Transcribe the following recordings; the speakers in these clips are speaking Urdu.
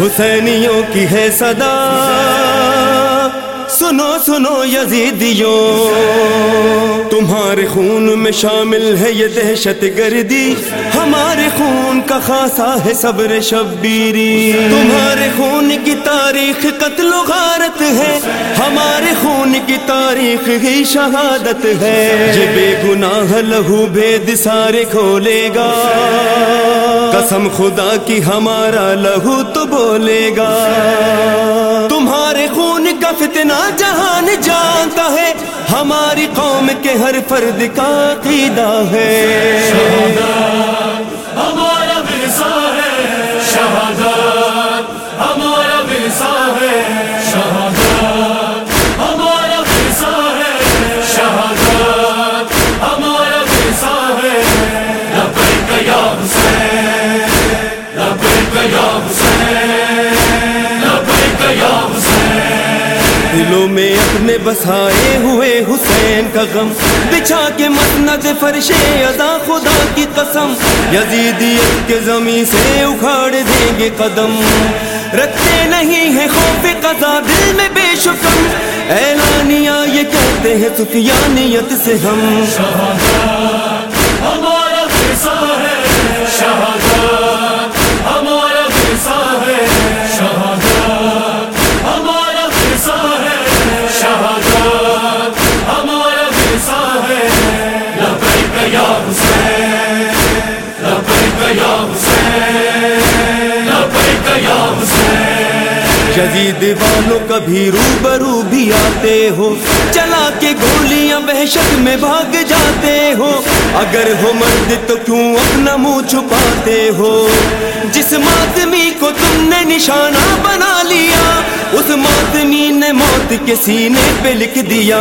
حسینیوں کی ہے صدا سنو سنو یزیدیوں تمہارے خون میں شامل ہے یہ دہشت گردی۔ ہمارے خون کا خاصا ہے صبر شبیری۔ تمہارے خون کی تاریخ قتل و غارت ہے۔ ہمارے خون کی تاریخ ہی شہادت ہے۔ یہ بے گناہ لہو بھید سارے کھولے گا۔ قسم خدا کی ہمارا لہو تو بولے گا۔ تمہارے خون کا فتنہ جہان جانتا ہے، ہماری قوم کے ہر فرد کا عقیدہ ہے۔ میں بسائے ہوئے حسین کا غم۔ بچھا کے مسند فرش ادا خدا کی قسم۔ یزیدیت کے زمین سے اکھاڑ دیں گے قدم۔ رکھتے نہیں ہیں خوف قضا، دل میں بے شکم۔ اعلانیہ یہ کہتے ہیں سفیانیت سے ہم۔ کبھی روبرو بھی آتے ہو۔ چلا کے گولیاں بحشت میں بھاگ جاتے ہو۔ اگر ہو مرد تو کیوں اپنا منہ چھپاتے ہو؟ جس ماتمی کو تم نے نشانہ بنا لیا، اس ماتمی نے موت کے سینے پہ لکھ دیا۔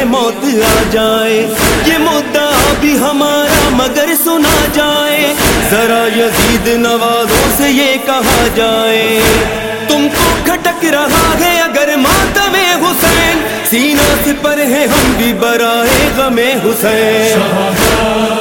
ہے موت آ جائے۔ یہ مدعا بھی ہمارا مگر سنا جائے۔ ذرا یزید نوازوں سے یہ کہا جائے۔ تم کو کھٹک رہا ہے اگر ماتم حسین۔ سینہ سے پر ہے ہم بھی برائے غم حسین۔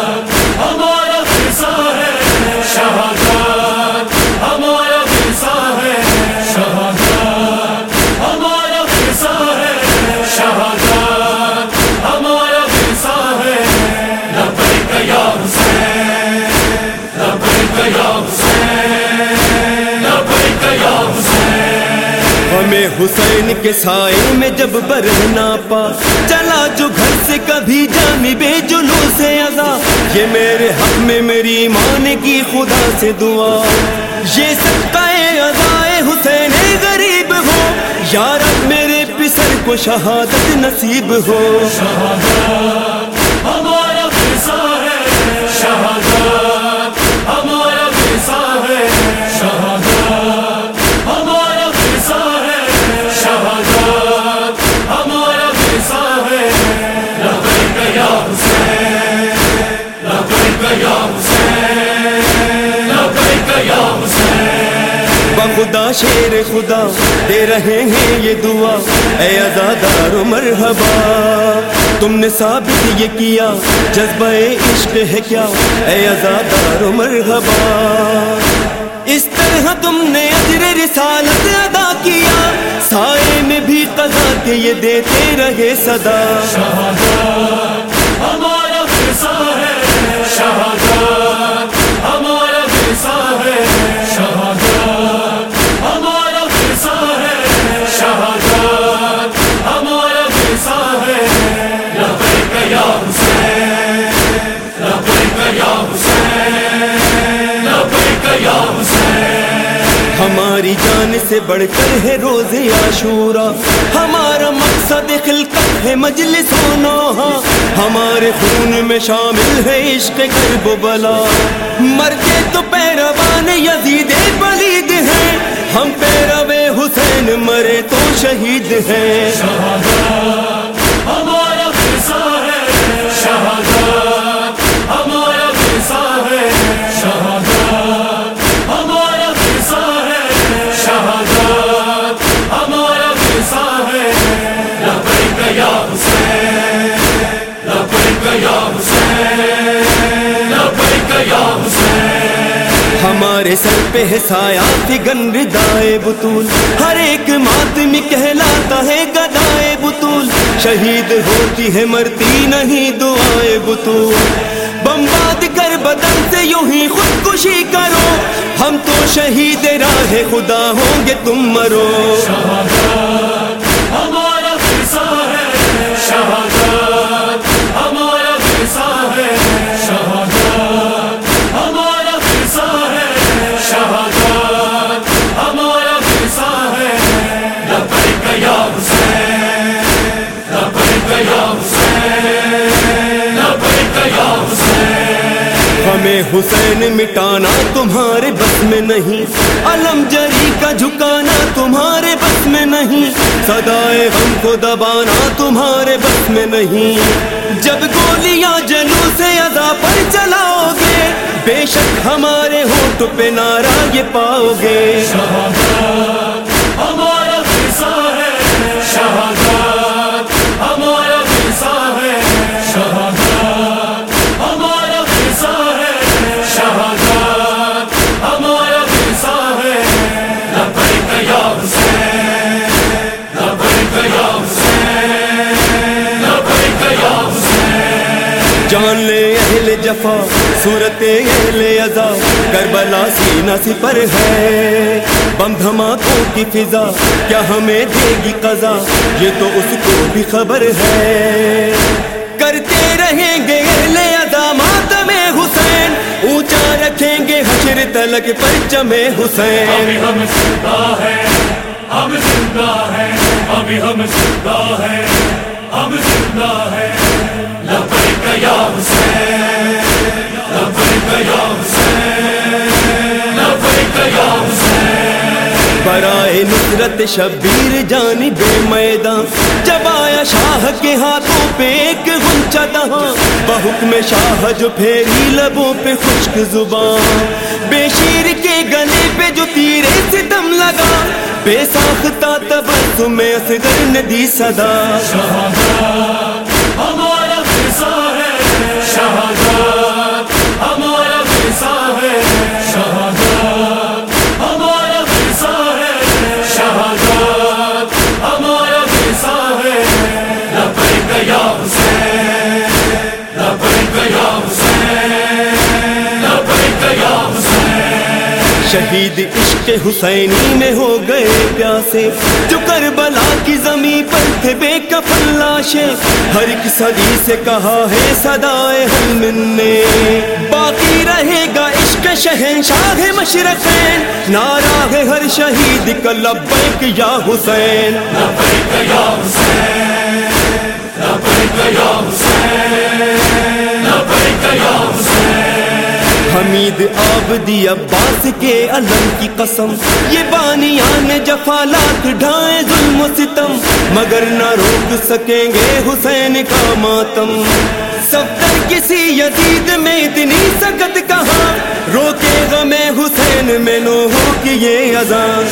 حسین کے سائے میں جب برہنا پا چلا جو گھر سے کبھی جامی بے جلو سے ادا۔ یہ میرے حق میں میری مان کی خدا سے دعا۔ یہ سب کا حسین غریب ہو۔ یار میرے پسر کو شہادت نصیب ہو۔ خدا، شیر خدا، دے رہے ہیں یہ دعا۔ اے ازادار مرحبا، تم نے ثابت یہ کیا، جذبہ عشق ہے کیا۔ اے ازادار مرحبا، اس طرح تم نے اجر رسالت ادا کیا۔ سائے میں بھی قضا کے یہ دیتے رہے صدا۔ ہماری جان سے بڑھ کر ہے روز عاشورا ہمارا مقصد خلقت ہے مجلس ہونا ہمارے خون میں شامل ہے عشق قلب و بلا۔ کے تو پیروان یزید بلید ہیں۔ ہم پیرو حسین مرے تو شہید ہیں۔ ہمارے سر پہ ہے سایہ، فگن ردائے بطول ہر ایک ماتمی کہلاتا ہے گدائے بطول شہید ہوتی ہے، مرتی نہیں، دعائے بطول بمباد کر بدن سے یوں ہی خودکشی کرو۔ ہم تو شہید راہ خدا ہوں گے، تم مرو۔ حسین مٹانا تمہارے بس میں نہیں، علم جری کا جھکانا تمہارے بس میں نہیں سدائے ہم کو دبانا تمہارے بس میں نہیں۔ جب گولیاں جلو سے ادا پر چلاؤ گے، بے شک ہمارے ہوٹ پہ نارا یہ پاؤ گے۔ اہل ازا کربلا سینہ سی پر ہے۔ بم دھماکوں کی فضا، کیا ہمیں دے گی قضا؟ یہ تو اس کو بھی خبر ہے۔ کرتے رہیں گے اہل ازا ماتم حسین۔ اونچا رکھیں گے، حشر تلک پر جمے حسین۔ ابھی ہم زندہ ہیں، ہم زندہ ہیں، ابھی ہم زندہ ہیں، ہم زندہ ہیں۔ لبیک یا حسین۔ برائے نصرت شبیر جانی بے میدان، جب آیا شاہ کے ہاتھوں پہ ایک گنچا دہاں، بحکم شاہ جو پھیری لبوں پہ خشک زبان۔ بے شیر کے گلے پہ جو تیرے سے دم لگا، بے ساختہ تبسم میں اصغر نے دی صدا ہمارا قصہ ہے شہادت شہید عشق حسینی میں ہو گئے پیاسے، جو کربلا کی زمین پر تھے بے کفن لاشیں۔ ہر ایک صدی سے کہا ہے صدائے حلمن نے باقی رہے گا عشق شہنشاہ مشرقین نعرہ ہے ہر شہید کا لبیک یا حسین۔ لبیک یا حسین، لبیک یا حسین۔ لبیک یا حسین۔ حمید آبدی عباس کے علم کی قسم۔ یہ بانیان جفالات ڈھائیں ظلم و ستم۔ مگر نہ روک سکیں گے حسین کا ماتم۔ سفتر کسی یزید میں اتنی سکت کہاں۔ روکے گا میں حسین میں نو ہو کہ یہ اذان۔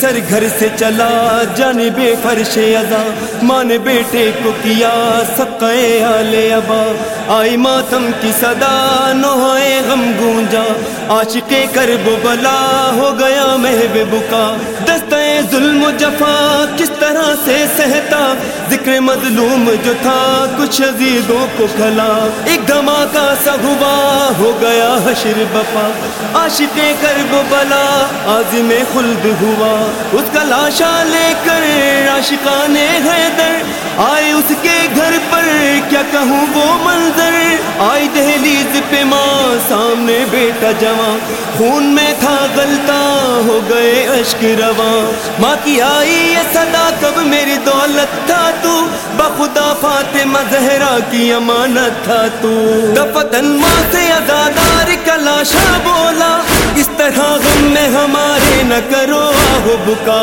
سر گھر سے چلا جانے بے فرش ازا ماں نے بیٹے کو کیا سکے آلے ابا۔ آئی ماتم کی صدا نوائے غم گونجا۔ عاشق کرب بلا ہو گیا محب بکا ظلم و جفا کس طرح سے سہتا؟ ذکر مظلوم جو تھا کچھ عزیزوں کو کھلا۔ ایک دھماکہ سا ہوا، ہو گیا حشر بپا۔ عاشق کرب بلا عظیم خلد ہوا۔ اس کا لاشا لے کر عاشقان حیدر۔ آئے اس کے گھر پر، کیا کہوں وہ منظر؟ آئی دہلیز پہ ماں، سامنے بیٹا جوان خون میں تھا غلطہ ہو گئے اشک رواں۔ ماں کی آئی یہ صدا، کب میری دولت تھا تو؟ بخدا فاطمہ زہرا کی امانت تھا تو؟ دفتن ماں سے ازادار کلاشا بولا، اس طرح غم میں ہمارے نہ کرو آہ بکا